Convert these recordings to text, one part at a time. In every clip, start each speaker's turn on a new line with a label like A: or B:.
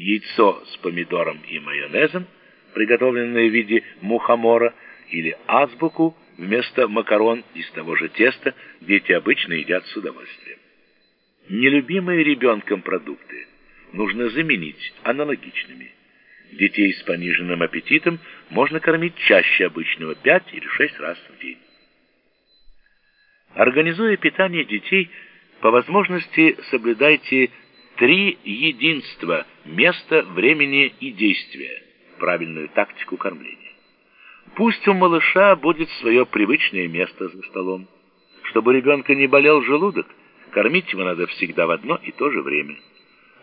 A: яйцо с помидором и майонезом, приготовленное в виде мухомора, или азбуку вместо макарон из того же теста дети обычно едят с удовольствием. Нелюбимые ребенком продукты нужно заменить аналогичными. Детей с пониженным аппетитом можно кормить чаще обычного 5 или 6 раз в день. Организуя питание детей, по возможности соблюдайте три единства места, времени и действия, правильную тактику кормления. Пусть у малыша будет свое привычное место за столом. Чтобы ребенка не болел желудок, кормить его надо всегда в одно и то же время.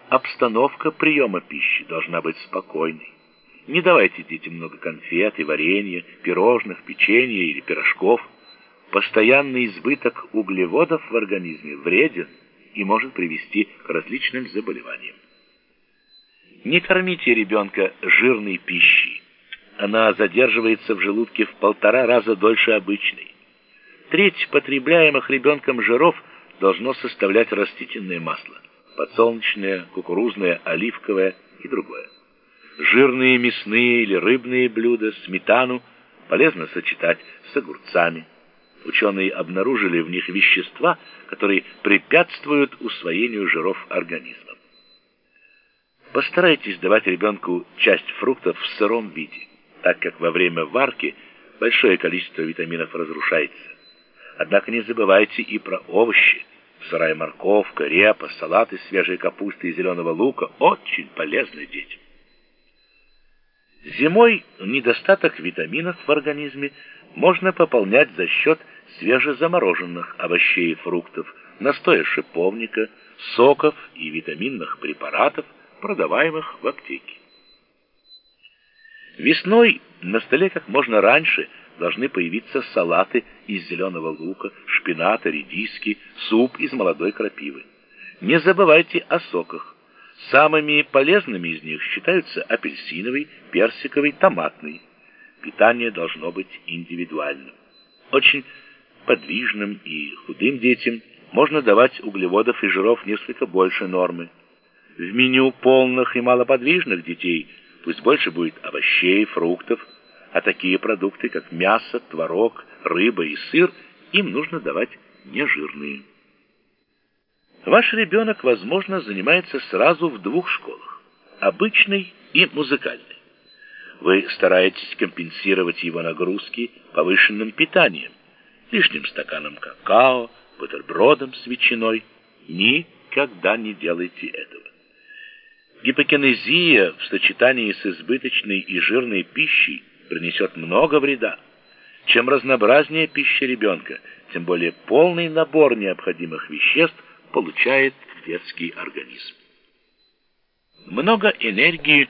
A: Обстановка приема пищи должна быть спокойной. Не давайте детям много конфет и варенья, пирожных, печенья или пирожков. Постоянный избыток углеводов в организме вреден и может привести к различным заболеваниям. Не кормите ребенка жирной пищей. Она задерживается в желудке в полтора раза дольше обычной. Треть потребляемых ребенком жиров должно составлять растительное масло подсолнечное, кукурузное, оливковое и другое. Жирные мясные или рыбные блюда, сметану полезно сочетать с огурцами. Ученые обнаружили в них вещества, которые препятствуют усвоению жиров организмом. Постарайтесь давать ребенку часть фруктов в сыром виде, так как во время варки большое количество витаминов разрушается. Однако не забывайте и про овощи, Сырая морковка, репа, салат из свежей капусты и зеленого лука очень полезны детям. Зимой недостаток витаминов в организме можно пополнять за счет свежезамороженных овощей и фруктов, настоя шиповника, соков и витаминных препаратов, продаваемых в аптеке. Весной на столе как можно раньше – должны появиться салаты из зеленого лука, шпината, редиски, суп из молодой крапивы. Не забывайте о соках. Самыми полезными из них считаются апельсиновый, персиковый, томатный. Питание должно быть индивидуальным. Очень подвижным и худым детям можно давать углеводов и жиров несколько больше нормы. В меню полных и малоподвижных детей пусть больше будет овощей, фруктов, а такие продукты, как мясо, творог, рыба и сыр, им нужно давать нежирные. Ваш ребенок, возможно, занимается сразу в двух школах – обычной и музыкальной. Вы стараетесь компенсировать его нагрузки повышенным питанием, лишним стаканом какао, бутербродом с ветчиной. Никогда не делайте этого. Гипокинезия в сочетании с избыточной и жирной пищей принесет много вреда. Чем разнообразнее пища ребенка, тем более полный набор необходимых веществ получает детский организм. Много энергии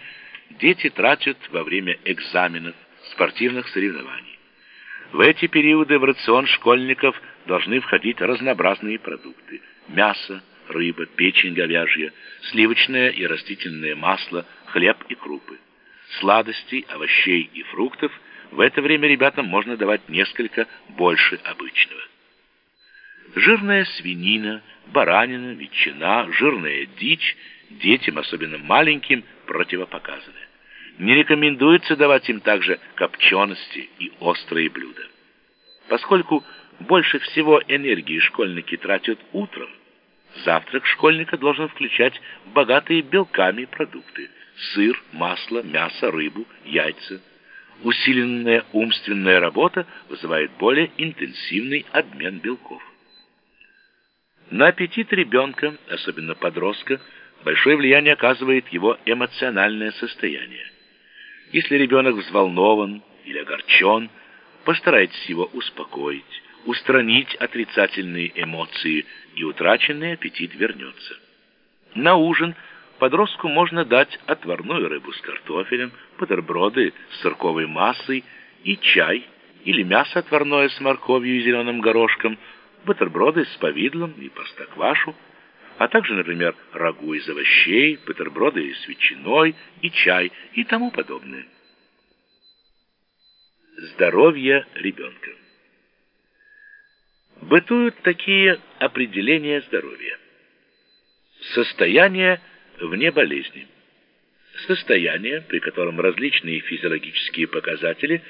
A: дети тратят во время экзаменов, спортивных соревнований. В эти периоды в рацион школьников должны входить разнообразные продукты – мясо, рыба, печень говяжья, сливочное и растительное масло, хлеб и крупы сладостей, овощей и фруктов, в это время ребятам можно давать несколько больше обычного. Жирная свинина, баранина, ветчина, жирная дичь детям, особенно маленьким, противопоказаны. Не рекомендуется давать им также копчености и острые блюда. Поскольку больше всего энергии школьники тратят утром, завтрак школьника должен включать богатые белками продукты – сыр, масло, мясо, рыбу, яйца. Усиленная умственная работа вызывает более интенсивный обмен белков. На аппетит ребенка, особенно подростка, большое влияние оказывает его эмоциональное состояние. Если ребенок взволнован или огорчен, постарайтесь его успокоить, устранить отрицательные эмоции, и утраченный аппетит вернется. На ужин – Подростку можно дать отварную рыбу с картофелем, бутерброды с сырковой массой и чай, или мясо отварное с морковью и зеленым горошком, бутерброды с повидлом и простоквашу, а также, например, рагу из овощей, бутерброды с ветчиной и чай и тому подобное. Здоровье ребенка. Бытуют такие определения здоровья. Состояние вне болезни. состояние, при котором различные физиологические показатели